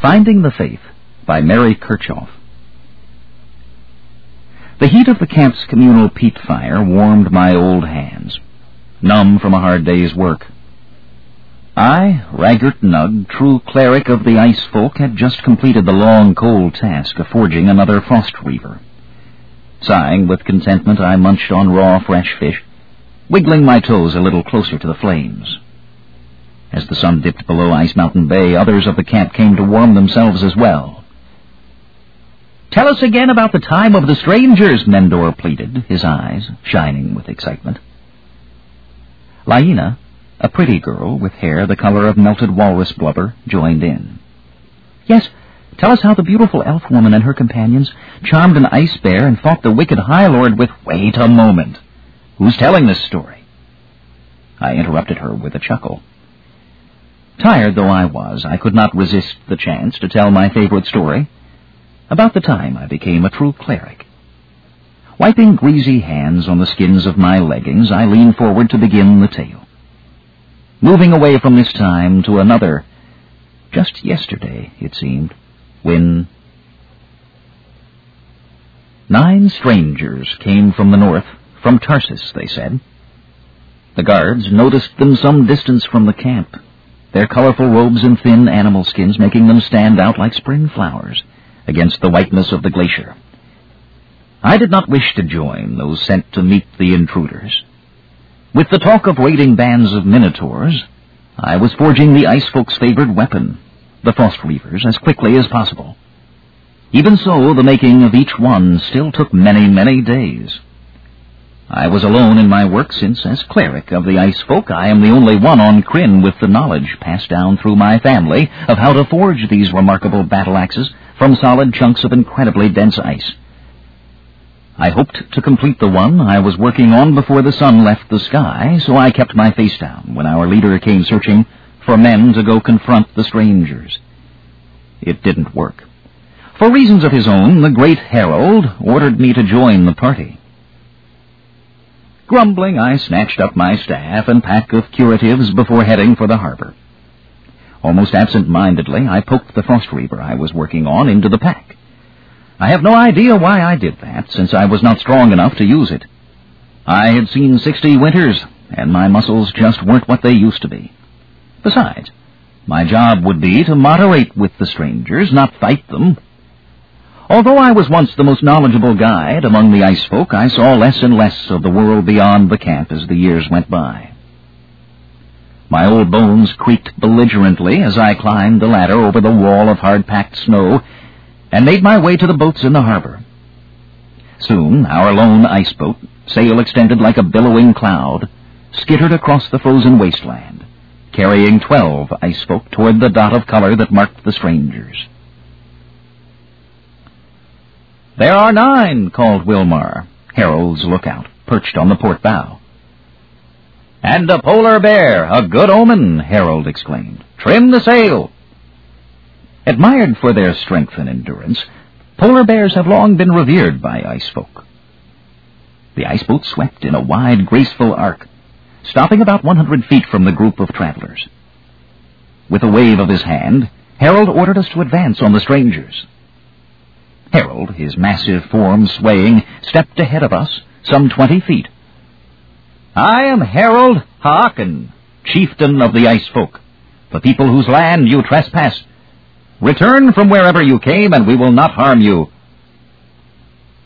Finding the Faith by Mary Kirchoff. The heat of the camp's communal peat fire warmed my old hands, numb from a hard day's work. I, Raggart Knug, true cleric of the ice folk, had just completed the long, cold task of forging another frost reaver. Sighing with contentment, I munched on raw, fresh fish, wiggling my toes a little closer to the flames. As the sun dipped below Ice Mountain Bay, others of the camp came to warm themselves as well. Tell us again about the time of the strangers, Mendor pleaded, his eyes shining with excitement. Laina, a pretty girl with hair the color of melted walrus blubber, joined in. Yes, tell us how the beautiful elf woman and her companions charmed an ice bear and fought the wicked High Lord with... Wait a moment. Who's telling this story? I interrupted her with a chuckle. Tired though I was, I could not resist the chance to tell my favorite story. About the time I became a true cleric. Wiping greasy hands on the skins of my leggings, I leaned forward to begin the tale. Moving away from this time to another, just yesterday, it seemed, when nine strangers came from the north, from Tarsis, they said. The guards noticed them some distance from the camp, their colorful robes and thin animal skins making them stand out like spring flowers against the whiteness of the glacier. I did not wish to join those sent to meet the intruders. With the talk of raiding bands of minotaurs, I was forging the ice folks' favored weapon, the frost reavers, as quickly as possible. Even so, the making of each one still took many, many days. I was alone in my work since, as cleric of the ice folk, I am the only one on Krynn with the knowledge passed down through my family of how to forge these remarkable battle axes from solid chunks of incredibly dense ice. I hoped to complete the one I was working on before the sun left the sky, so I kept my face down when our leader came searching for men to go confront the strangers. It didn't work. For reasons of his own, the great herald ordered me to join the party. Grumbling, I snatched up my staff and pack of curatives before heading for the harbor. Almost absent-mindedly, I poked the frost reaver I was working on into the pack. I have no idea why I did that, since I was not strong enough to use it. I had seen sixty winters, and my muscles just weren't what they used to be. Besides, my job would be to moderate with the strangers, not fight them. Although I was once the most knowledgeable guide among the ice folk, I saw less and less of the world beyond the camp as the years went by. My old bones creaked belligerently as I climbed the ladder over the wall of hard-packed snow and made my way to the boats in the harbor. Soon our lone ice boat, sail extended like a billowing cloud, skittered across the frozen wasteland, carrying twelve ice folk toward the dot of color that marked the strangers. There are nine, called Wilmar, Harold's lookout, perched on the port bow. And a polar bear, a good omen, Harold exclaimed. Trim the sail. Admired for their strength and endurance, polar bears have long been revered by ice folk. The ice boat swept in a wide, graceful arc, stopping about 100 feet from the group of travelers. With a wave of his hand, Harold ordered us to advance on the strangers. Harold, his massive form swaying, stepped ahead of us, some twenty feet. I am Harold Haken, chieftain of the Ice Folk, the people whose land you trespass. Return from wherever you came, and we will not harm you.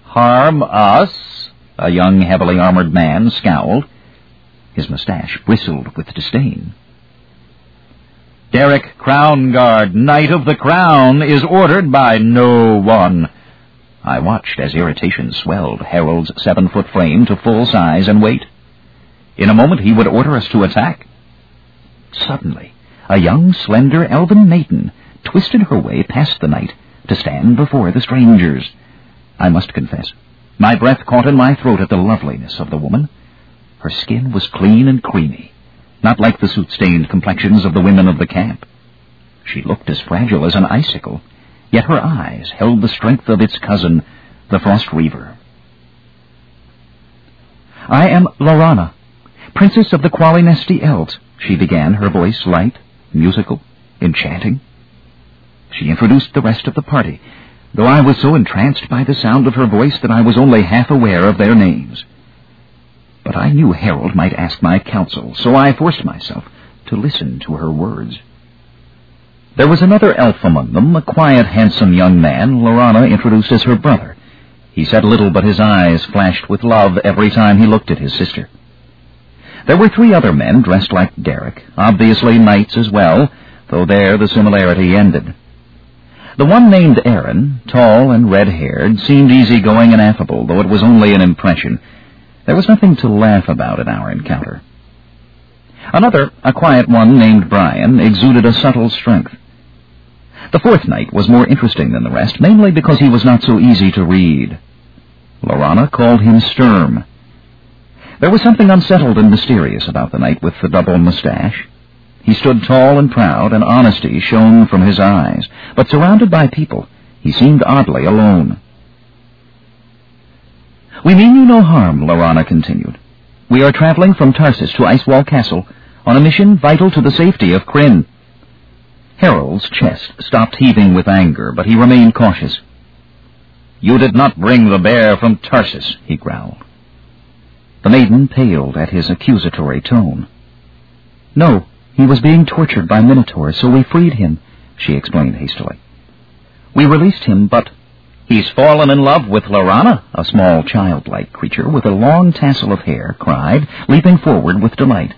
Harm us? A young, heavily armored man scowled. His mustache bristled with disdain. Derek Crownguard, Knight of the Crown, is ordered by no one. I watched as irritation swelled Harold's seven-foot frame to full size and weight. In a moment he would order us to attack. Suddenly, a young, slender elven maiden twisted her way past the knight to stand before the strangers. I must confess, my breath caught in my throat at the loveliness of the woman. Her skin was clean and creamy not like the soot-stained complexions of the women of the camp. She looked as fragile as an icicle, yet her eyes held the strength of its cousin, the frost reaver. I am Laurana, princess of the Qualinesti elves, she began, her voice light, musical, enchanting. She introduced the rest of the party, though I was so entranced by the sound of her voice that I was only half aware of their names. But I knew Harold might ask my counsel, so I forced myself to listen to her words. There was another elf among them, a quiet, handsome young man Laurana introduced as her brother. He said little, but his eyes flashed with love every time he looked at his sister. There were three other men dressed like Derek, obviously knights as well, though there the similarity ended. The one named Aaron, tall and red-haired, seemed easygoing and affable, though it was only an impression. There was nothing to laugh about in our encounter. Another, a quiet one named Brian, exuded a subtle strength. The fourth knight was more interesting than the rest, mainly because he was not so easy to read. Laurana called him Sturm. There was something unsettled and mysterious about the knight with the double mustache. He stood tall and proud, and honesty shone from his eyes, but surrounded by people, he seemed oddly alone. We mean you no harm, Laurana continued. We are traveling from Tarsis to Icewall Castle on a mission vital to the safety of Krynn. Harold's chest stopped heaving with anger, but he remained cautious. You did not bring the bear from Tarsis, he growled. The maiden paled at his accusatory tone. No, he was being tortured by Minotaur, so we freed him, she explained hastily. We released him, but he's fallen in love with Laurana, a small childlike creature with a long tassel of hair cried, leaping forward with delight.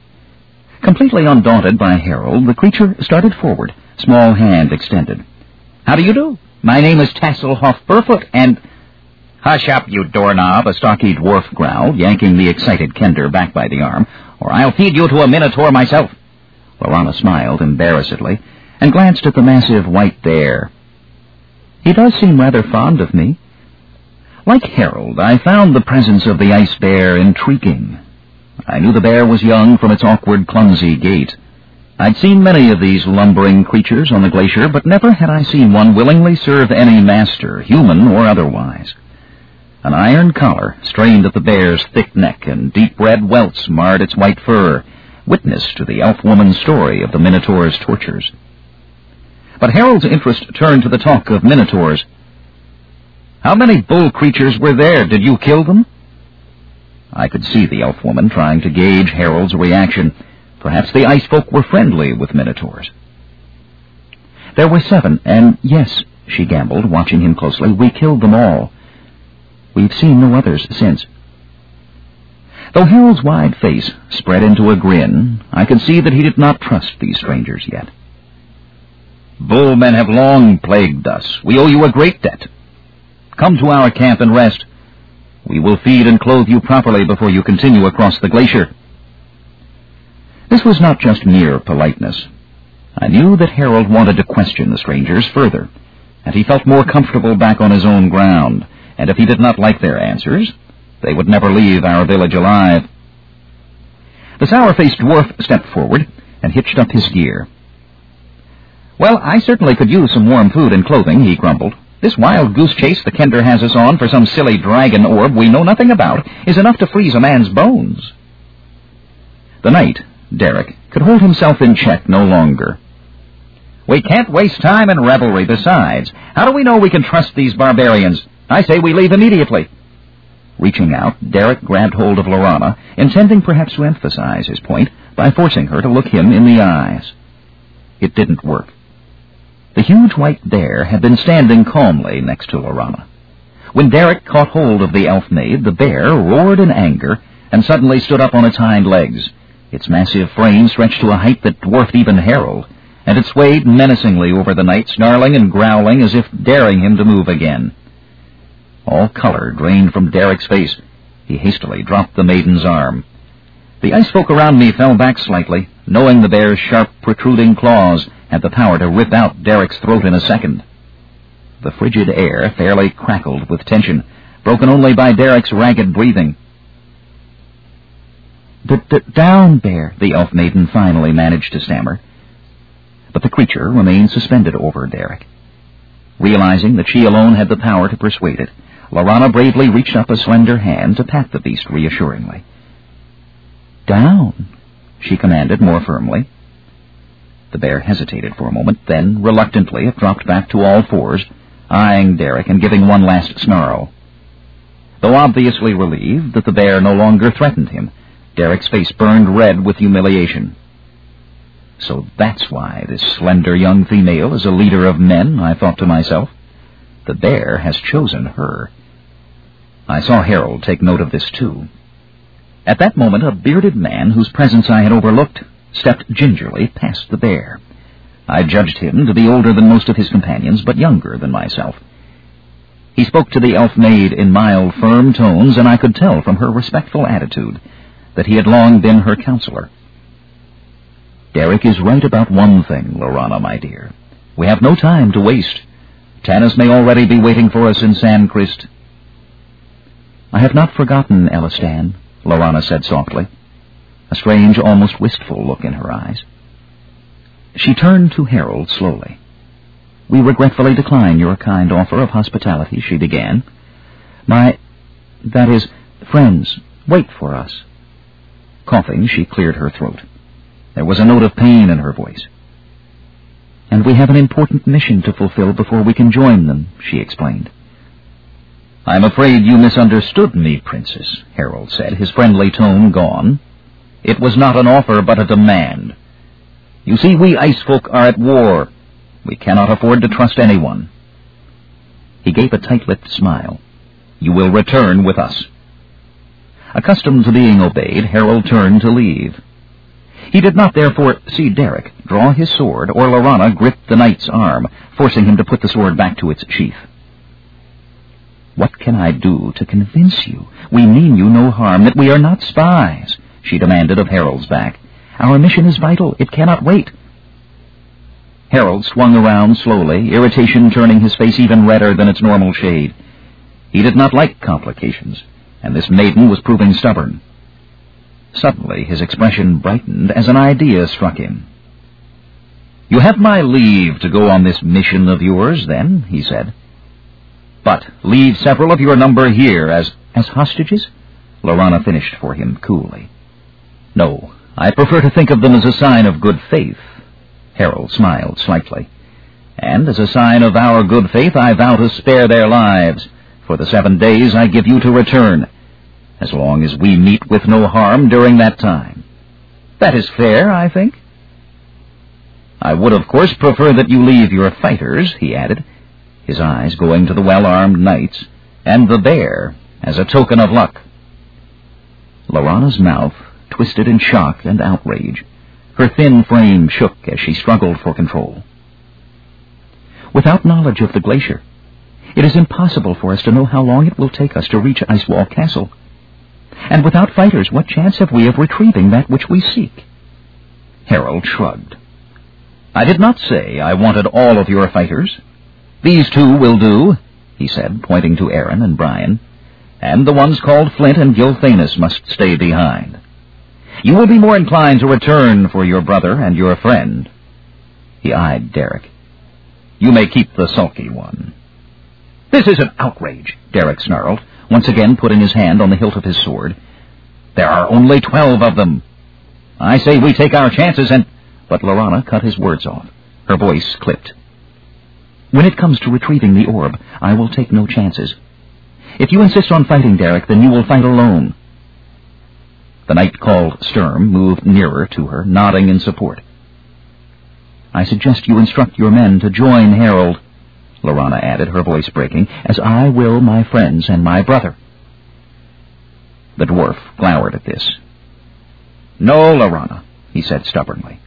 Completely undaunted by Harold, the creature started forward, small hand extended. How do you do? My name is Tasslehoff Burrfoot, and... Hush up, you doorknob, a stocky dwarf growled, yanking the excited Kender back by the arm, or I'll feed you to a minotaur myself. Laurana smiled embarrassedly and glanced at the massive white bear. He does seem rather fond of me. Like Harold, I found the presence of the ice bear intriguing. I knew the bear was young from its awkward, clumsy gait. I'd seen many of these lumbering creatures on the glacier, but never had I seen one willingly serve any master, human or otherwise. An iron collar strained at the bear's thick neck, and deep red welts marred its white fur, witness to the elf woman's story of the Minotaur's tortures. But Harold's interest turned to the talk of Minotaurs. How many bull creatures were there? Did you kill them? I could see the elf woman trying to gauge Harold's reaction. Perhaps the ice folk were friendly with Minotaurs. There were seven, and yes, she gambled, watching him closely, we killed them all. We've seen no others since. Though Harold's wide face spread into a grin, I could see that he did not trust these strangers yet. Bullmen have long plagued us. We owe you a great debt. Come to our camp and rest. We will feed and clothe you properly before you continue across the glacier. This was not just mere politeness. I knew that Harold wanted to question the strangers further, and he felt more comfortable back on his own ground, and if he did not like their answers, they would never leave our village alive. The sour-faced dwarf stepped forward and hitched up his gear. Well, I certainly could use some warm food and clothing, he grumbled. This wild goose chase the Kender has us on for some silly dragon orb we know nothing about is enough to freeze a man's bones. The knight, Derek, could hold himself in check no longer. We can't waste time in revelry. Besides, how do we know we can trust these barbarians? I say we leave immediately. Reaching out, Derek grabbed hold of Laurana, intending perhaps to emphasize his point by forcing her to look him in the eyes. It didn't work. The huge white bear had been standing calmly next to Laurana. When Derek caught hold of the elf maid, the bear roared in anger and suddenly stood up on its hind legs. Its massive frame stretched to a height that dwarfed even Harold, and it swayed menacingly over the knight, snarling and growling as if daring him to move again. All color drained from Derek's face. He hastily dropped the maiden's arm. The ice folk around me fell back slightly, knowing the bear's sharp, protruding claws had the power to rip out Derek's throat in a second. The frigid air fairly crackled with tension, broken only by Derek's ragged breathing. D-d-down, bear, the elf maiden finally managed to stammer. But the creature remained suspended over Derek. Realizing that she alone had the power to persuade it, Laurana bravely reached up a slender hand to pat the beast reassuringly. Down, she commanded more firmly. The bear hesitated for a moment, then, reluctantly, it dropped back to all fours, eyeing Derek and giving one last snarl. Though obviously relieved that the bear no longer threatened him, Derek's face burned red with humiliation. So that's why this slender young female is a leader of men, I thought to myself. The bear has chosen her. I saw Harold take note of this, too. At that moment, a bearded man whose presence I had overlooked stepped gingerly past the bear. I judged him to be older than most of his companions, but younger than myself. He spoke to the elf maid in mild, firm tones, and I could tell from her respectful attitude that he had long been her counselor. Derek is right about one thing, Laurana, my dear. We have no time to waste. Tanis may already be waiting for us in Sancrist. I have not forgotten, Elistan, Laurana said softly, a strange, almost wistful look in her eyes. She turned to Harold slowly. We regretfully decline your kind offer of hospitality, she began. My, that is, friends, wait for us. Coughing, she cleared her throat. There was a note of pain in her voice. And we have an important mission to fulfill before we can join them, she explained. I'm afraid you misunderstood me, Princess, Harold said, his friendly tone gone. It was not an offer, but a demand. You see, we ice folk are at war. We cannot afford to trust anyone. He gave a tight-lipped smile. You will return with us. Accustomed to being obeyed, Harold turned to leave. He did not therefore see Derek draw his sword or Laurana grip the knight's arm, forcing him to put the sword back to its sheath. What can I do to convince you we mean you no harm, that we are not spies? She demanded of Harold's back. Our mission is vital. It cannot wait. Harold swung around slowly, irritation turning his face even redder than its normal shade. He did not like complications, and this maiden was proving stubborn. Suddenly his expression brightened as an idea struck him. You have my leave to go on this mission of yours, then, he said. But leave several of your number here as... as hostages? Laurana finished for him coolly. No, I prefer to think of them as a sign of good faith. Harold smiled slightly. And as a sign of our good faith, I vow to spare their lives for the seven days I give you to return as long as we meet with no harm during that time. That is fair, I think. I would, of course, prefer that you leave your fighters, he added, his eyes going to the well-armed knights, and the bear, as a token of luck. Laurana's mouth twisted in shock and outrage. Her thin frame shook as she struggled for control. Without knowledge of the glacier, it is impossible for us to know how long it will take us to reach Icewall Castle. And without fighters, what chance have we of retrieving that which we seek? Harold shrugged. I did not say I wanted all of your fighters. These two will do, he said, pointing to Aaron and Brian, and the ones called Flint and Gilthanas must stay behind. You will be more inclined to return for your brother and your friend. He eyed Derek. You may keep the sulky one. This is an outrage, Derek snarled once again putting his hand on the hilt of his sword. There are only twelve of them. I say we take our chances and... But Laurana cut his words off. Her voice clipped. When it comes to retrieving the orb, I will take no chances. If you insist on fighting, Derek, then you will fight alone. The knight called Sturm moved nearer to her, nodding in support. I suggest you instruct your men to join Harold. Laurana added, her voice breaking, as I will my friends and my brother. The dwarf glowered at this. No, Laurana, he said stubbornly.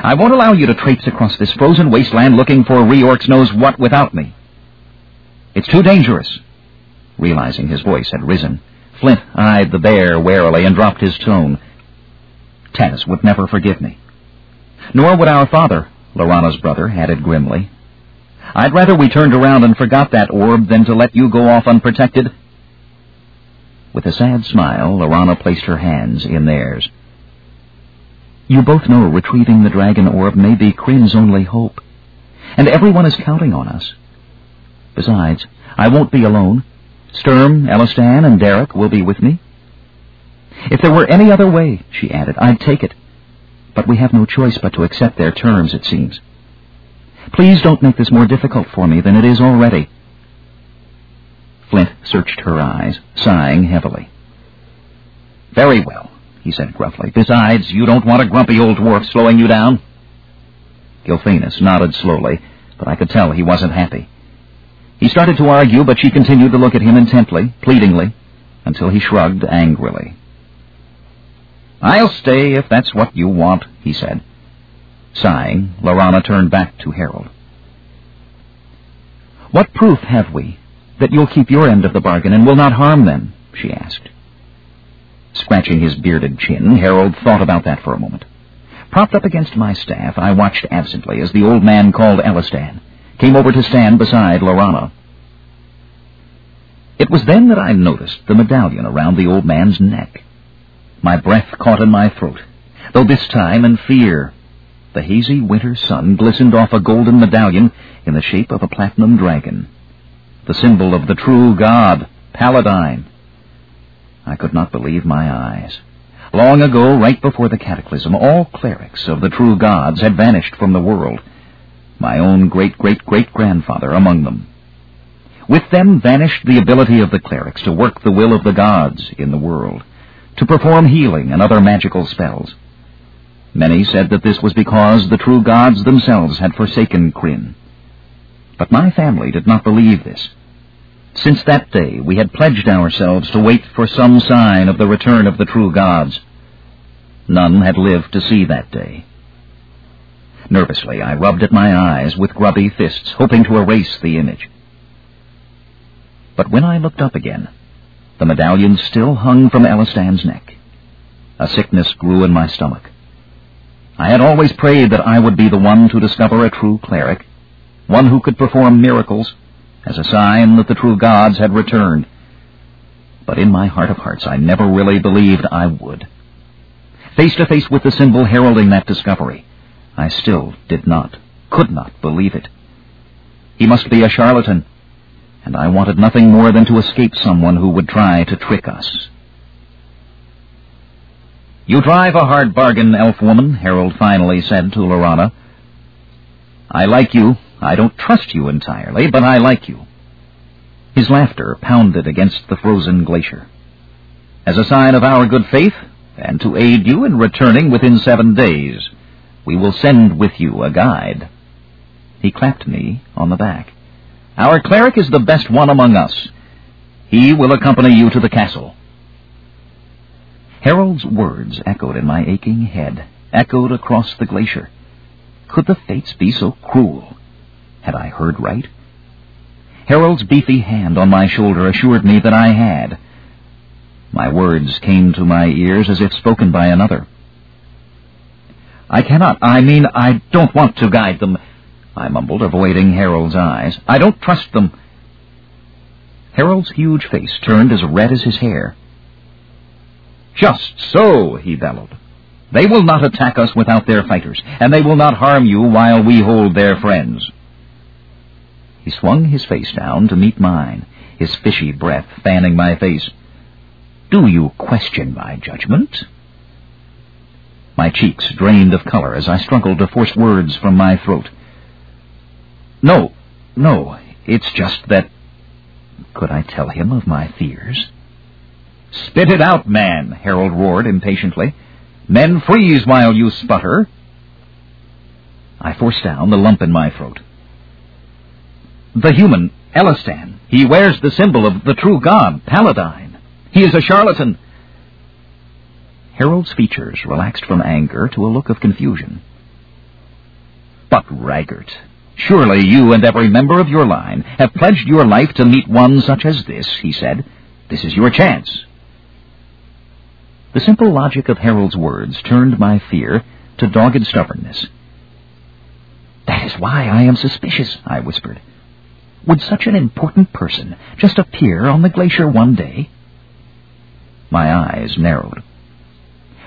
I won't allow you to traipse across this frozen wasteland looking for Reorx knows what without me. It's too dangerous. Realizing his voice had risen, Flint eyed the bear warily and dropped his tone. Tanis would never forgive me. Nor would our father, Laurana's brother added grimly, I'd rather we turned around and forgot that orb than to let you go off unprotected. With a sad smile, Laurana placed her hands in theirs. You both know retrieving the dragon orb may be Krynn's only hope, and everyone is counting on us. Besides, I won't be alone. Sturm, Elistan, and Derek will be with me. If there were any other way, she added, I'd take it. But we have no choice but to accept their terms, it seems. Please don't make this more difficult for me than it is already. Flint searched her eyes, sighing heavily. Very well, he said gruffly. Besides, you don't want a grumpy old dwarf slowing you down. Gilthanas nodded slowly, but I could tell he wasn't happy. He started to argue, but she continued to look at him intently, pleadingly, until he shrugged angrily. I'll stay if that's what you want, he said. Sighing, Laurana turned back to Harold. What proof have we that you'll keep your end of the bargain and will not harm them? she asked. Scratching his bearded chin, Harold thought about that for a moment. Propped up against my staff, I watched absently as the old man called Elistan came over to stand beside Laurana. It was then that I noticed the medallion around the old man's neck. My breath caught in my throat, though this time in fear. The hazy winter sun glistened off a golden medallion in the shape of a platinum dragon, the symbol of the true god, Paladine. I could not believe my eyes. Long ago, right before the cataclysm, all clerics of the true gods had vanished from the world, my own great-great-great-grandfather among them. With them vanished the ability of the clerics to work the will of the gods in the world to perform healing and other magical spells. Many said that this was because the true gods themselves had forsaken Krynn. But my family did not believe this. Since that day, we had pledged ourselves to wait for some sign of the return of the true gods. None had lived to see that day. Nervously, I rubbed at my eyes with grubby fists, hoping to erase the image. But when I looked up again, the medallion still hung from Elistan's neck. A sickness grew in my stomach. I had always prayed that I would be the one to discover a true cleric, one who could perform miracles, as a sign that the true gods had returned. But in my heart of hearts, I never really believed I would. Face to face with the symbol heralding that discovery, I still did not, could not believe it. He must be a charlatan, and I wanted nothing more than to escape someone who would try to trick us. You drive a hard bargain, elf woman, Harold finally said to Laurana. I like you. I don't trust you entirely, but I like you. His laughter pounded against the frozen glacier. As a sign of our good faith, and to aid you in returning within seven days, we will send with you a guide. He clapped me on the back. Our cleric is the best one among us. He will accompany you to the castle. Harold's words echoed in my aching head, echoed across the glacier. Could the fates be so cruel? Had I heard right? Harold's beefy hand on my shoulder assured me that I had. My words came to my ears as if spoken by another. I cannot, I mean, I don't want to guide them. I mumbled, avoiding Harold's eyes. I don't trust them. Harold's huge face turned as red as his hair. Just so, he bellowed. They will not attack us without their fighters, and they will not harm you while we hold their friends. He swung his face down to meet mine, his fishy breath fanning my face. Do you question my judgment? My cheeks drained of color as I struggled to force words from my throat. No, no, it's just that... Could I tell him of my fears? Spit it out, man, Harold roared impatiently. Men freeze while you sputter. I forced down the lump in my throat. The human, Elistan, he wears the symbol of the true god, Paladine. He is a charlatan. Harold's features relaxed from anger to a look of confusion. But, Raggart, Surely you and every member of your line have pledged your life to meet one such as this, he said. This is your chance. The simple logic of Harold's words turned my fear to dogged stubbornness. That is why I am suspicious, I whispered. Would such an important person just appear on the glacier one day? My eyes narrowed.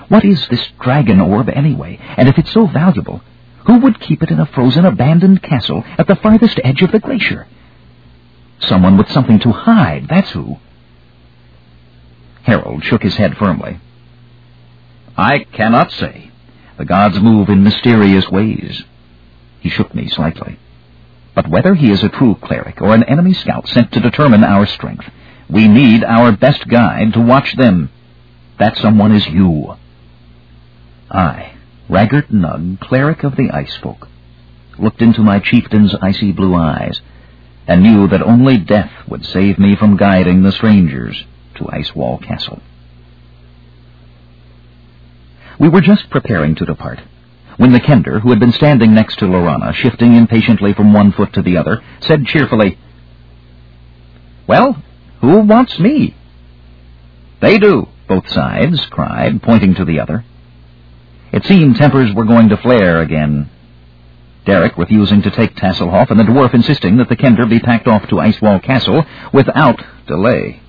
What is this dragon orb anyway, and if it's so valuable, who would keep it in a frozen, abandoned castle at the farthest edge of the glacier? Someone with something to hide, that's who. Harold shook his head firmly. I cannot say. The gods move in mysterious ways. He shook me slightly. But whether he is a true cleric or an enemy scout sent to determine our strength, we need our best guide to watch them. That someone is you. I, Raggart Knug, cleric of the Ice Folk, looked into my chieftain's icy blue eyes and knew that only death would save me from guiding the strangers to Icewall Castle. We were just preparing to depart when the Kender, who had been standing next to Laurana, shifting impatiently from one foot to the other, said cheerfully, Well, who wants me? They do, both sides cried, pointing to the other. It seemed tempers were going to flare again. Derek refusing to take Tasslehoff, and the dwarf insisting that the Kender be packed off to Icewall Castle without delay.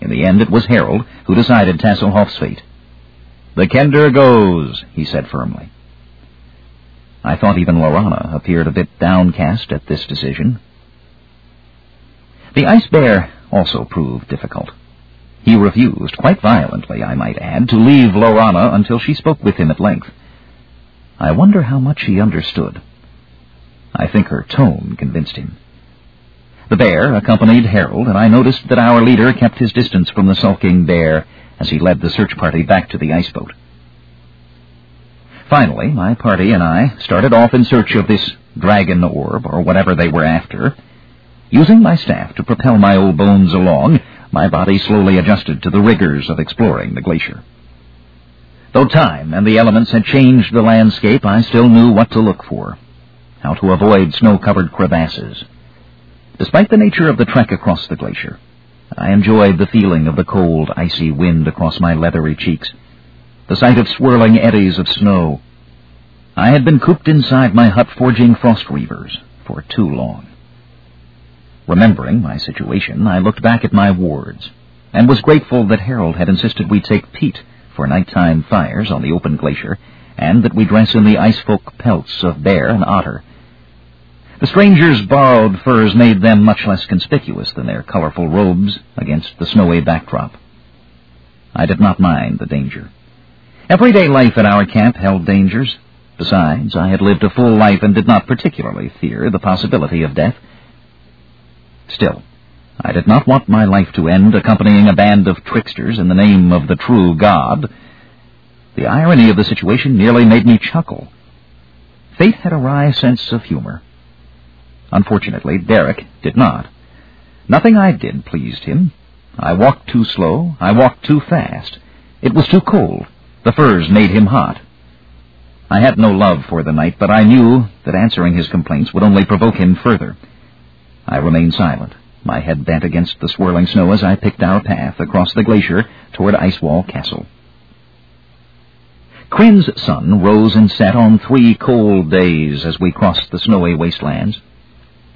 In the end, it was Harold who decided Tasslehoff's fate. The Kender goes, he said firmly. I thought even Laurana appeared a bit downcast at this decision. The ice bear also proved difficult. He refused, quite violently, I might add, to leave Laurana until she spoke with him at length. I wonder how much he understood. I think her tone convinced him. The bear accompanied Harold, and I noticed that our leader kept his distance from the sulking bear as he led the search party back to the ice boat. Finally, my party and I started off in search of this dragon orb, or whatever they were after. Using my staff to propel my old bones along, my body slowly adjusted to the rigors of exploring the glacier. Though time and the elements had changed the landscape, I still knew what to look for, how to avoid snow-covered crevasses. Despite the nature of the trek across the glacier, I enjoyed the feeling of the cold, icy wind across my leathery cheeks the sight of swirling eddies of snow. I had been cooped inside my hut forging frost reavers for too long. Remembering my situation, I looked back at my wards, and was grateful that Harold had insisted we take peat for nighttime fires on the open glacier, and that we dress in the ice folk pelts of bear and otter. The strangers' borrowed furs made them much less conspicuous than their colorful robes against the snowy backdrop. I did not mind the danger. Everyday life at our camp held dangers. Besides, I had lived a full life and did not particularly fear the possibility of death. Still, I did not want my life to end accompanying a band of tricksters in the name of the true God. The irony of the situation nearly made me chuckle. Fate had a wry sense of humor. Unfortunately, Derek did not. Nothing I did pleased him. I walked too slow. I walked too fast. It was too cold. The furs made him hot. I had no love for the knight, but I knew that answering his complaints would only provoke him further. I remained silent, my head bent against the swirling snow as I picked our path across the glacier toward Icewall Castle. Krynn's sun rose and set on three cold days as we crossed the snowy wastelands.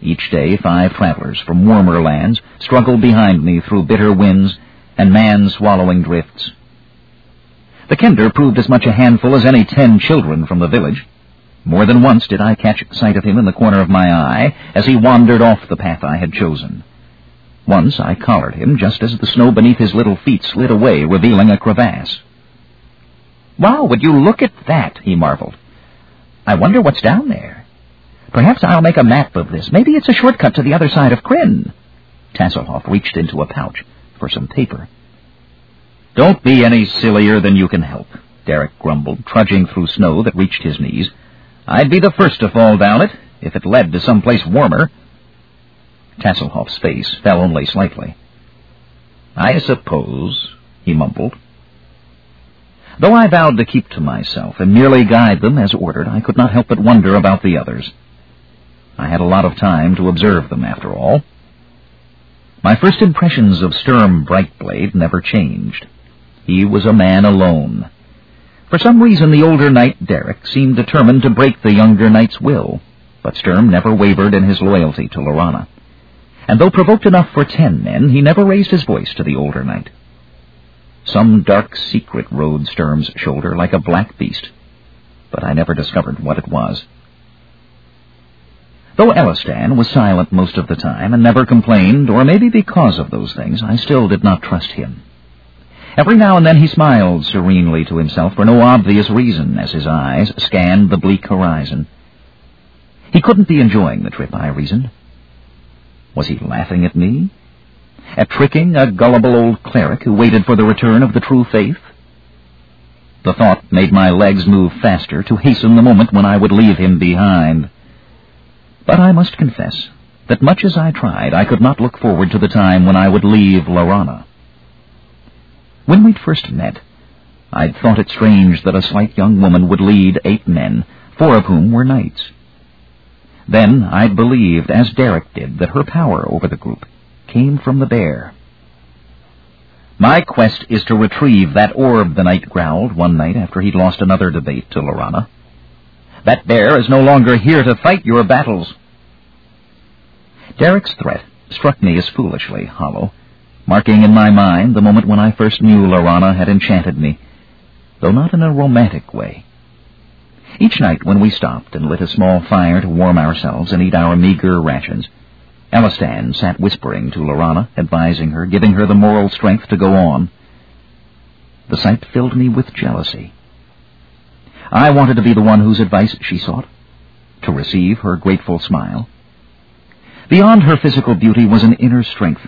Each day five travelers from warmer lands struggled behind me through bitter winds and man-swallowing drifts. The Kender proved as much a handful as any ten children from the village. More than once did I catch sight of him in the corner of my eye as he wandered off the path I had chosen. Once I collared him just as the snow beneath his little feet slid away, revealing a crevasse. Wow, would you look at that, he marveled. I wonder what's down there. Perhaps I'll make a map of this. Maybe it's a shortcut to the other side of Krynn. Tasslehoff reached into a pouch for some paper. Don't be any sillier than you can help, Derek grumbled, trudging through snow that reached his knees. I'd be the first to fall down it, if it led to some place warmer. Tasslehoff's face fell only slightly. I suppose, he mumbled. Though I vowed to keep to myself and merely guide them as ordered, I could not help but wonder about the others. I had a lot of time to observe them, after all. My first impressions of Sturm Brightblade never changed. He was a man alone. For some reason, the older knight, Derek, seemed determined to break the younger knight's will, but Sturm never wavered in his loyalty to Laurana. And though provoked enough for ten men, he never raised his voice to the older knight. Some dark secret rode Sturm's shoulder like a black beast, but I never discovered what it was. Though Elistan was silent most of the time and never complained, or maybe because of those things, I still did not trust him. Every now and then he smiled serenely to himself for no obvious reason as his eyes scanned the bleak horizon. He couldn't be enjoying the trip, I reasoned. Was he laughing at me? At tricking a gullible old cleric who waited for the return of the true faith? The thought made my legs move faster to hasten the moment when I would leave him behind. But I must confess that much as I tried, I could not look forward to the time when I would leave Laurana. When we'd first met, I'd thought it strange that a slight young woman would lead eight men, four of whom were knights. Then I'd believed, as Derek did, that her power over the group came from the bear. My quest is to retrieve that orb, the knight growled one night after he'd lost another debate to Laurana. That bear is no longer here to fight your battles. Derek's threat struck me as foolishly hollow, marking in my mind the moment when I first knew Laurana had enchanted me, though not in a romantic way. Each night when we stopped and lit a small fire to warm ourselves and eat our meager rations, Elistan sat whispering to Laurana, advising her, giving her the moral strength to go on. The sight filled me with jealousy. I wanted to be the one whose advice she sought, to receive her grateful smile. Beyond her physical beauty was an inner strength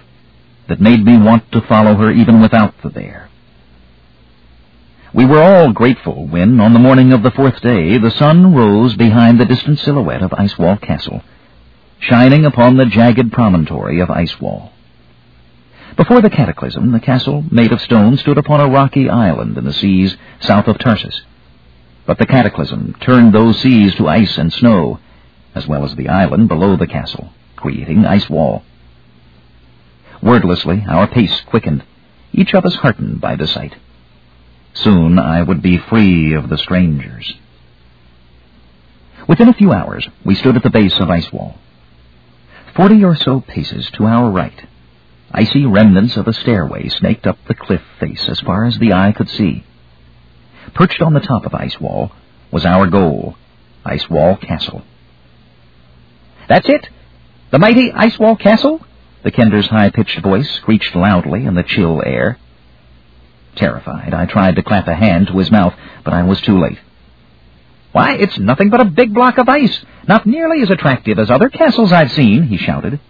that made me want to follow her even without the bear. We were all grateful when, on the morning of the fourth day, the sun rose behind the distant silhouette of Icewall Castle, shining upon the jagged promontory of Icewall. Before the cataclysm, the castle, made of stone, stood upon a rocky island in the seas south of Tarsis. But the cataclysm turned those seas to ice and snow, as well as the island below the castle, creating Icewall. Wordlessly, our pace quickened, each of us heartened by the sight. Soon I would be free of the strangers. Within a few hours, we stood at the base of Icewall. Forty or so paces to our right, icy remnants of a stairway snaked up the cliff face as far as the eye could see. Perched on the top of Icewall was our goal, Icewall Castle. That's it? The mighty Icewall Castle? The Kender's high-pitched voice screeched loudly in the chill air. Terrified, I tried to clap a hand to his mouth, but I was too late. Why, it's nothing but a big block of ice, not nearly as attractive as other castles I've seen, he shouted.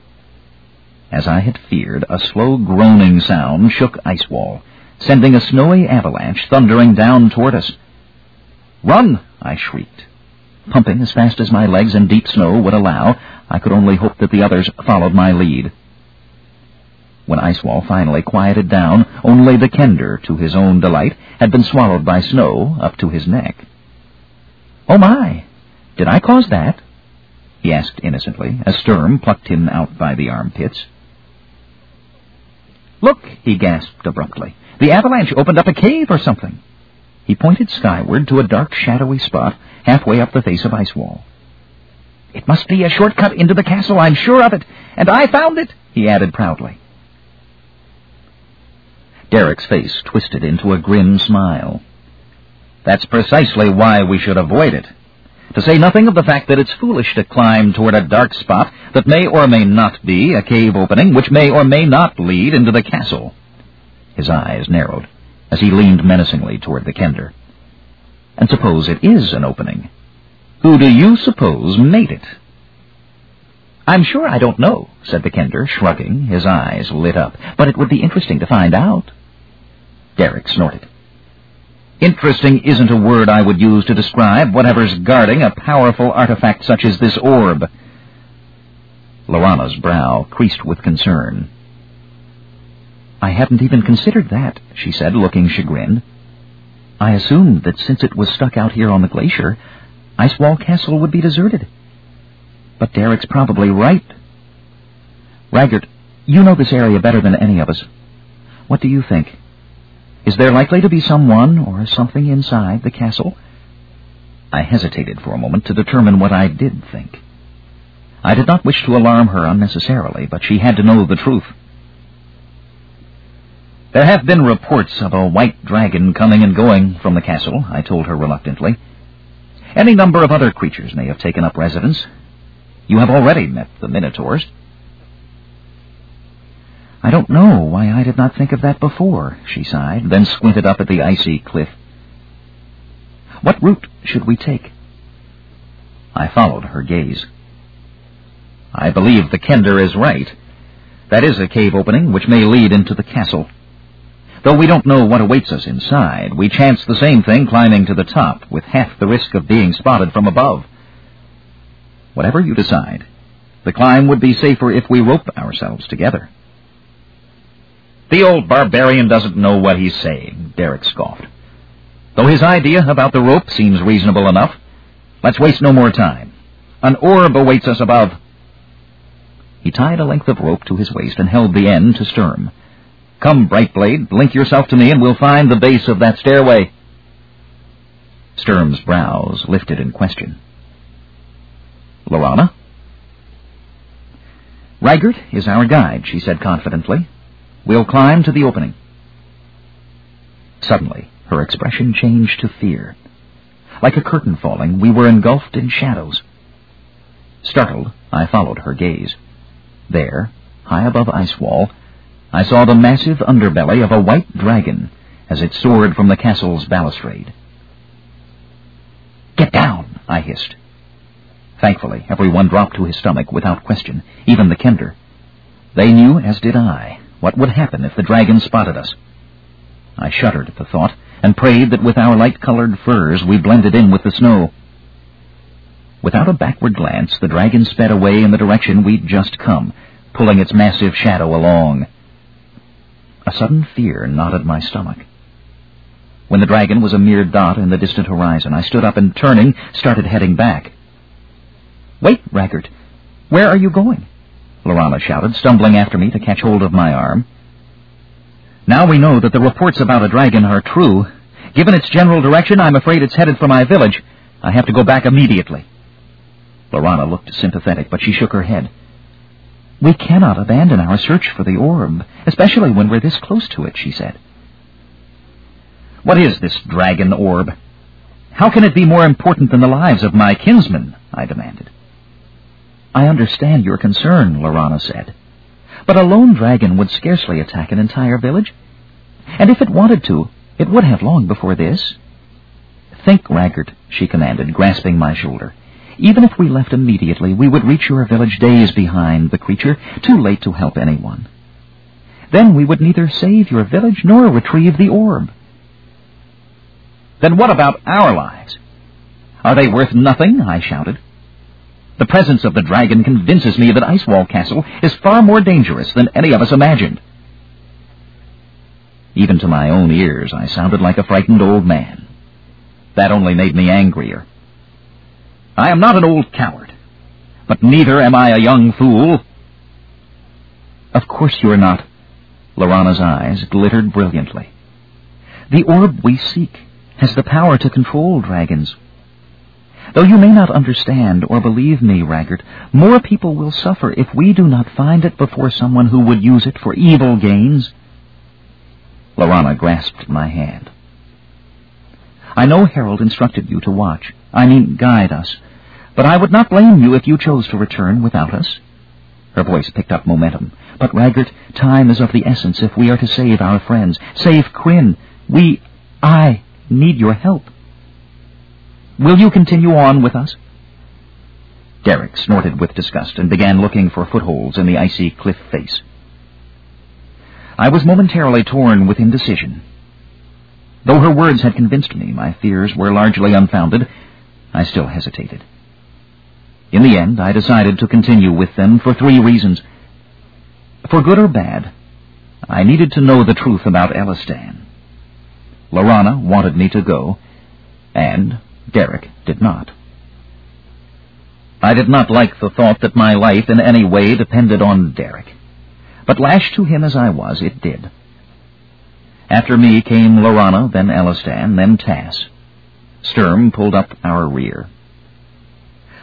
As I had feared, a slow groaning sound shook Icewall, sending a snowy avalanche thundering down toward us. Run! I shrieked. Pumping as fast as my legs in deep snow would allow, I could only hope that the others followed my lead. When Icewall finally quieted down, only the Kender, to his own delight, had been swallowed by snow up to his neck. Oh my! Did I cause that? he asked innocently, as Sturm plucked him out by the armpits. Look, he gasped abruptly. The avalanche opened up a cave or something. He pointed skyward to a dark, shadowy spot halfway up the face of Icewall. It must be a shortcut into the castle, I'm sure of it, and I found it, he added proudly. Derek's face twisted into a grim smile. That's precisely why we should avoid it. To say nothing of the fact that it's foolish to climb toward a dark spot that may or may not be a cave opening, which may or may not lead into the castle. His eyes narrowed as he leaned menacingly toward the Kender. And suppose it is an opening. Who do you suppose made it? I'm sure I don't know, said the Kender, shrugging, his eyes lit up. But it would be interesting to find out. Derek snorted. Interesting isn't a word I would use to describe whatever's guarding a powerful artifact such as this orb. Laurana's brow creased with concern. I hadn't even considered that, she said, looking chagrined. I assumed that since it was stuck out here on the glacier, Icewall Castle would be deserted. But Derek's probably right. Raggart, you know this area better than any of us. What do you think? Is there likely to be someone or something inside the castle? I hesitated for a moment to determine what I did think. I did not wish to alarm her unnecessarily, but she had to know the truth. There have been reports of a white dragon coming and going from the castle, I told her reluctantly. Any number of other creatures may have taken up residence. You have already met the Minotaurs. I don't know why I did not think of that before, she sighed, then squinted up at the icy cliff. What route should we take? I followed her gaze. I believe the Kender is right. That is a cave opening which may lead into the castle. Though we don't know what awaits us inside, we chance the same thing climbing to the top, with half the risk of being spotted from above. Whatever you decide, the climb would be safer if we rope ourselves together. The old barbarian doesn't know what he's saying, Derek scoffed. Though his idea about the rope seems reasonable enough, let's waste no more time. An orb awaits us above. He tied a length of rope to his waist and held the end to Sturm. Come, Brightblade, link yourself to me and we'll find the base of that stairway. Sturm's brows lifted in question. Laurana? Raggart is our guide, she said confidently. We'll climb to the opening. Suddenly, her expression changed to fear. Like a curtain falling, we were engulfed in shadows. Startled, I followed her gaze. There, high above Icewall, I saw the massive underbelly of a white dragon as it soared from the castle's balustrade. Get down, I hissed. Thankfully, everyone dropped to his stomach without question, even the Kender. They knew, as did I, what would happen if the dragon spotted us? I shuddered at the thought and prayed that with our light-colored furs we blended in with the snow. Without a backward glance, the dragon sped away in the direction we'd just come, pulling its massive shadow along. A sudden fear knotted my stomach. When the dragon was a mere dot in the distant horizon, I stood up and, turning, started heading back. Wait, Raggart. Where are you going? Laurana shouted, stumbling after me to catch hold of my arm. Now we know that the reports about a dragon are true. Given its general direction, I'm afraid it's headed for my village. I have to go back immediately. Laurana looked sympathetic, but she shook her head. We cannot abandon our search for the orb, especially when we're this close to it, she said. What is this dragon orb? How can it be more important than the lives of my kinsmen? I demanded. I understand your concern, Laurana said. But a lone dragon would scarcely attack an entire village. And if it wanted to, it would have long before this. Think, Raggart, she commanded, grasping my shoulder. Even if we left immediately, we would reach your village days behind the creature, too late to help anyone. Then we would neither save your village nor retrieve the orb. Then what about our lives? Are they worth nothing? I shouted. The presence of the dragon convinces me that Icewall Castle is far more dangerous than any of us imagined. Even to my own ears, I sounded like a frightened old man. That only made me angrier. I am not an old coward, but neither am I a young fool. Of course you're not. Laurana's eyes glittered brilliantly. The orb we seek has the power to control dragons. Though you may not understand or believe me, Raggart, more people will suffer if we do not find it before someone who would use it for evil gains. Laurana grasped my hand. I know Harald instructed you to watch. I mean, guide us. But I would not blame you if you chose to return without us. Her voice picked up momentum. But, Raggart, time is of the essence if we are to save our friends. Save Krynn. We, I, need your help. Will you continue on with us? Derek snorted with disgust and began looking for footholds in the icy cliff face. I was momentarily torn with indecision. Though her words had convinced me my fears were largely unfounded, I still hesitated. In the end, I decided to continue with them for three reasons. For good or bad, I needed to know the truth about Elistan. Laurana wanted me to go, and Derek did not. I did not like the thought that my life in any way depended on Derek, but lashed to him as I was, it did. After me came Laurana, then Elistan, then Tass. Sturm pulled up our rear.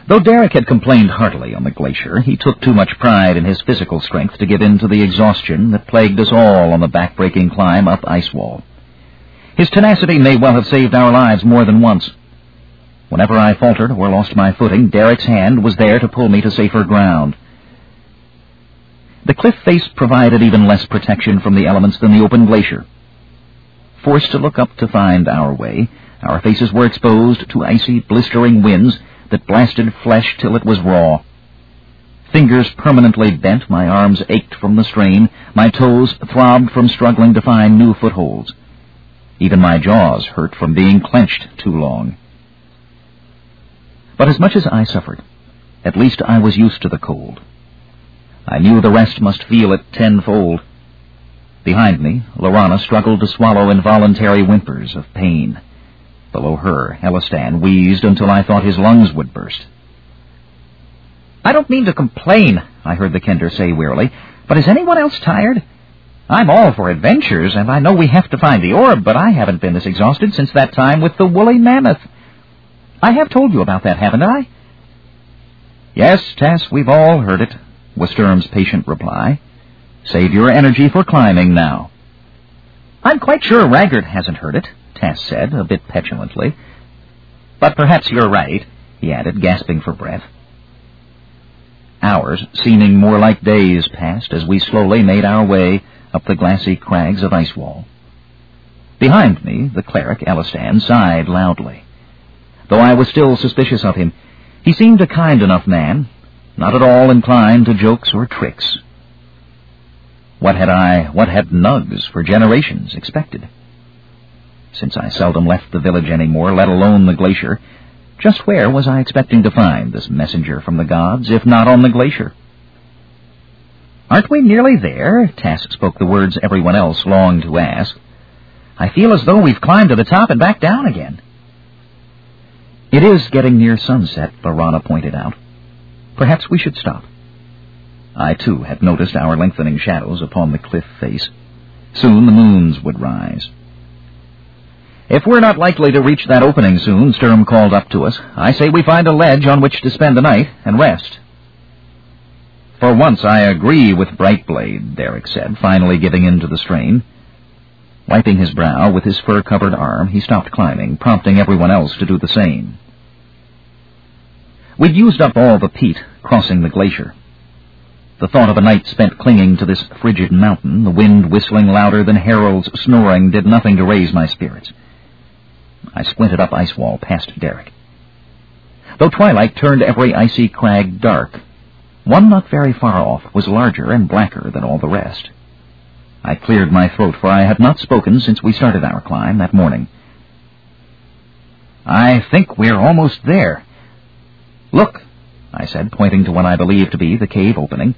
Though Derek had complained heartily on the glacier, he took too much pride in his physical strength to give in to the exhaustion that plagued us all on the back-breaking climb up Icewall. His tenacity may well have saved our lives more than once. Whenever I faltered or lost my footing, Derek's hand was there to pull me to safer ground. The cliff face provided even less protection from the elements than the open glacier. Forced to look up to find our way, our faces were exposed to icy, blistering winds that blasted flesh till it was raw. Fingers permanently bent, my arms ached from the strain, my toes throbbed from struggling to find new footholds. Even my jaws hurt from being clenched too long. But as much as I suffered, at least I was used to the cold. I knew the rest must feel it tenfold. Behind me, Laurana struggled to swallow involuntary whimpers of pain. Below her, Elistan wheezed until I thought his lungs would burst. I don't mean to complain, I heard the Kender say wearily, but is anyone else tired? I'm all for adventures, and I know we have to find the orb, but I haven't been this exhausted since that time with the woolly mammoth. I have told you about that, haven't I? Yes, Tass, we've all heard it, was Sturm's patient reply. Save your energy for climbing now. I'm quite sure Raggart hasn't heard it, Tass said, a bit petulantly. But perhaps you're right, he added, gasping for breath. Hours, seeming more like days, passed as we slowly made our way up the glassy crags of Icewall. Behind me, the cleric, Elistan, sighed loudly. Though I was still suspicious of him, he seemed a kind enough man, not at all inclined to jokes or tricks. What had I, what had Nugs for generations expected? Since I seldom left the village any more, let alone the glacier, just where was I expecting to find this messenger from the gods, if not on the glacier? Aren't we nearly there? Tass spoke the words everyone else longed to ask. I feel as though we've climbed to the top and back down again. It is getting near sunset, Laurana pointed out. Perhaps we should stop. I, too, had noticed our lengthening shadows upon the cliff face. Soon the moons would rise. If we're not likely to reach that opening soon, Sturm called up to us, I say we find a ledge on which to spend the night and rest. For once I agree with Brightblade, Derek said, finally giving in to the strain. Wiping his brow with his fur-covered arm, he stopped climbing, prompting everyone else to do the same. We'd used up all the peat crossing the glacier. The thought of a night spent clinging to this frigid mountain, the wind whistling louder than Harald's snoring, did nothing to raise my spirits. I squinted up Icewall past Derek. Though twilight turned every icy crag dark, one not very far off was larger and blacker than all the rest. I cleared my throat, for I had not spoken since we started our climb that morning. I think we're almost there. Look, I said, pointing to what I believed to be the cave opening.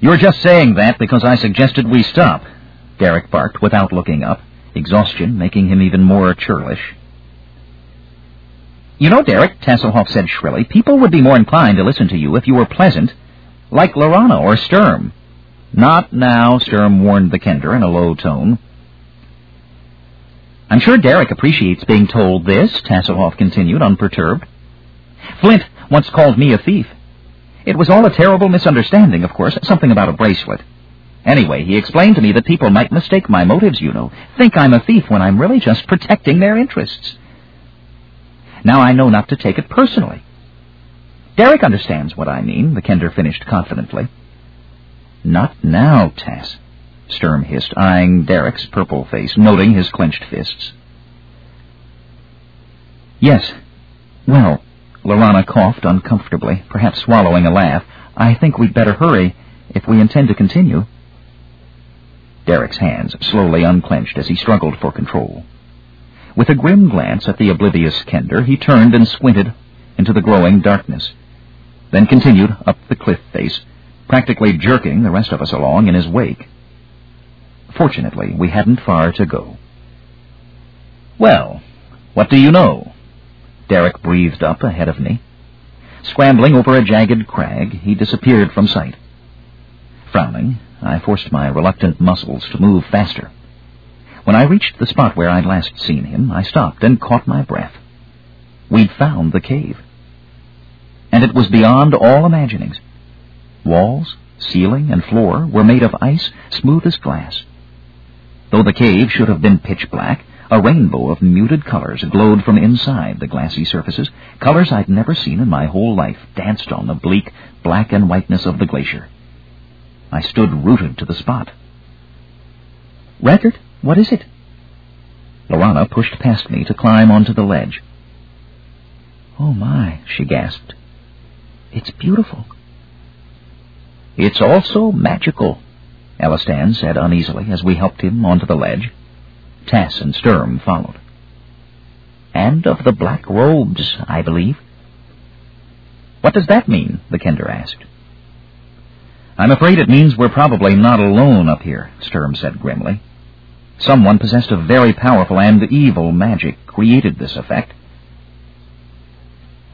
You're just saying that because I suggested we stop, Derek barked without looking up, exhaustion making him even more churlish. You know, Derek, Tasslehoff said shrilly, people would be more inclined to listen to you if you were pleasant, like Laurana or Sturm. Not now, Sturm warned the Kender in a low tone. I'm sure Derek appreciates being told this, Tasslehoff continued, unperturbed. Flint once called me a thief. It was all a terrible misunderstanding, of course, something about a bracelet. Anyway, he explained to me that people might mistake my motives, you know, think I'm a thief when I'm really just protecting their interests. Now I know not to take it personally. Derek understands what I mean, the Kender finished confidently. Not now, Tass, Sturm hissed, eyeing Derek's purple face, noting his clenched fists. Yes. Well, Laurana coughed uncomfortably, perhaps swallowing a laugh. I think we'd better hurry if we intend to continue. Derek's hands slowly unclenched as he struggled for control. With a grim glance at the oblivious Kender, he turned and squinted into the growing darkness, then continued up the cliff face, practically jerking the rest of us along in his wake. Fortunately, we hadn't far to go. Well, what do you know? Derek breathed up ahead of me. Scrambling over a jagged crag, he disappeared from sight. Frowning, I forced my reluctant muscles to move faster. When I reached the spot where I'd last seen him, I stopped and caught my breath. We'd found the cave. And it was beyond all imaginings. Walls, ceiling, and floor were made of ice smooth as glass. Though the cave should have been pitch black, a rainbow of muted colors glowed from inside the glassy surfaces, colors I'd never seen in my whole life danced on the bleak black and whiteness of the glacier. I stood rooted to the spot. Record? What is it? Laurana pushed past me to climb onto the ledge. Oh, my, she gasped. It's beautiful. It's also magical, Elistan said uneasily as we helped him onto the ledge. Tass and Sturm followed. And of the black robes, I believe. What does that mean? the Kender asked. I'm afraid it means we're probably not alone up here, Sturm said grimly. Someone possessed of very powerful and evil magic created this effect.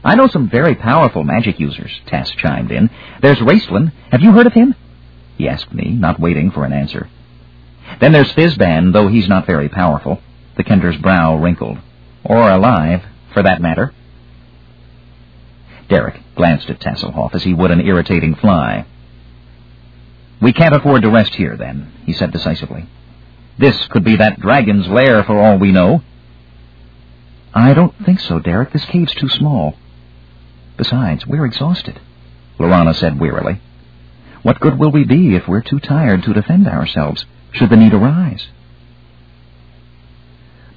I know some very powerful magic users, Tass chimed in. There's Raistlin. Have you heard of him? He asked me, not waiting for an answer. Then there's Fizban, though he's not very powerful. The Kender's brow wrinkled. Or alive, for that matter. Derek glanced at Tasslehoff as he would an irritating fly. We can't afford to rest here, then, he said decisively. This could be that dragon's lair for all we know. I don't think so, Derek. This cave's too small. Besides, we're exhausted, Laurana said wearily. What good will we be if we're too tired to defend ourselves, should the need arise?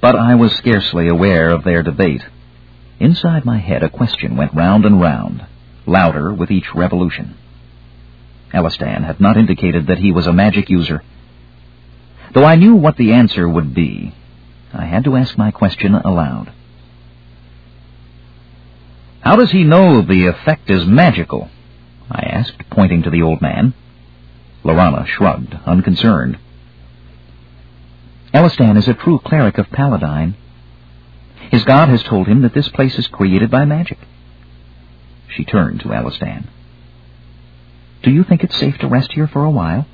But I was scarcely aware of their debate. Inside my head a question went round and round, louder with each revolution. Elistan had not indicated that he was a magic user. Though I knew what the answer would be, I had to ask my question aloud. How does he know the effect is magical? I asked, pointing to the old man. Laurana shrugged, unconcerned. Elistan is a true cleric of Paladine. His god has told him that this place is created by magic. She turned to Elistan. Do you think it's safe to rest here for a while?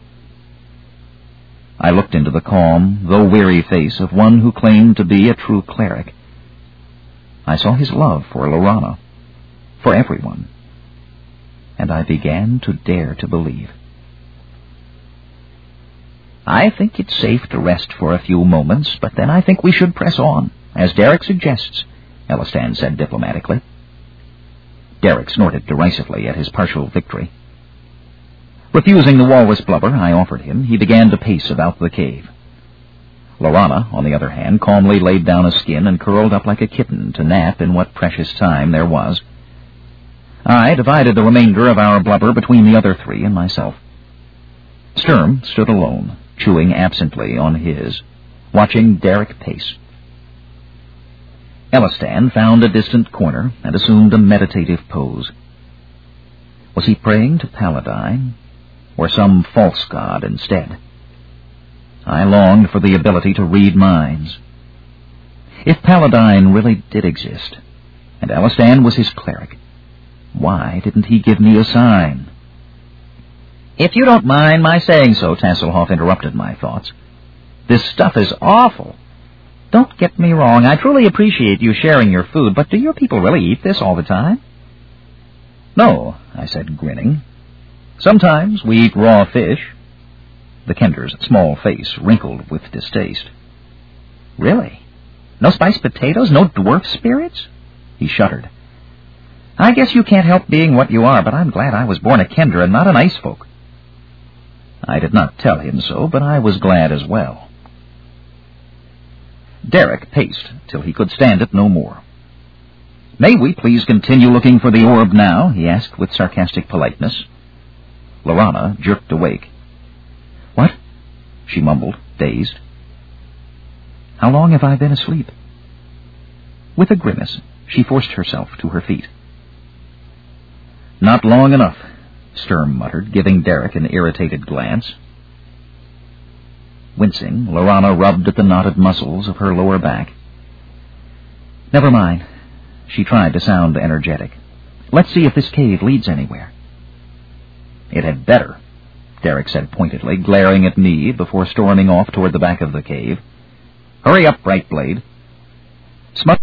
I looked into the calm, though weary face of one who claimed to be a true cleric. I saw his love for Laurana for everyone. And I began to dare to believe. I think it's safe to rest for a few moments, but then I think we should press on, as Derek suggests, Elistan said diplomatically. Derek snorted derisively at his partial victory. Refusing the walrus blubber I offered him, he began to pace about the cave. Laurana, on the other hand, calmly laid down a skin and curled up like a kitten to nap in what precious time there was I divided the remainder of our blubber between the other three and myself. Sturm stood alone, chewing absently on his, watching Derek pace. Elistan found a distant corner and assumed a meditative pose. Was he praying to Paladine, or some false god instead? I longed for the ability to read minds. If Paladine really did exist, and Elistan was his cleric, why didn't he give me a sign? If you don't mind my saying so, Tasslehoff interrupted my thoughts. This stuff is awful. Don't get me wrong, I truly appreciate you sharing your food, but do your people really eat this all the time? No, I said, grinning. Sometimes we eat raw fish. The Kender's small face wrinkled with distaste. Really? No spiced potatoes? No dwarf spirits? He shuddered. I guess you can't help being what you are, but I'm glad I was born a Kender and not an ice folk. I did not tell him so, but I was glad as well. Derek paced till he could stand it no more. May we please continue looking for the orb now? he asked with sarcastic politeness. Laurana jerked awake. What? she mumbled, dazed. How long have I been asleep? With a grimace, she forced herself to her feet. Not long enough, Sturm muttered, giving Derek an irritated glance. Wincing, Laurana rubbed at the knotted muscles of her lower back. Never mind. She tried to sound energetic. Let's see if this cave leads anywhere. It had better, Derek said pointedly, glaring at me before storming off toward the back of the cave. Hurry up, Brightblade. Smut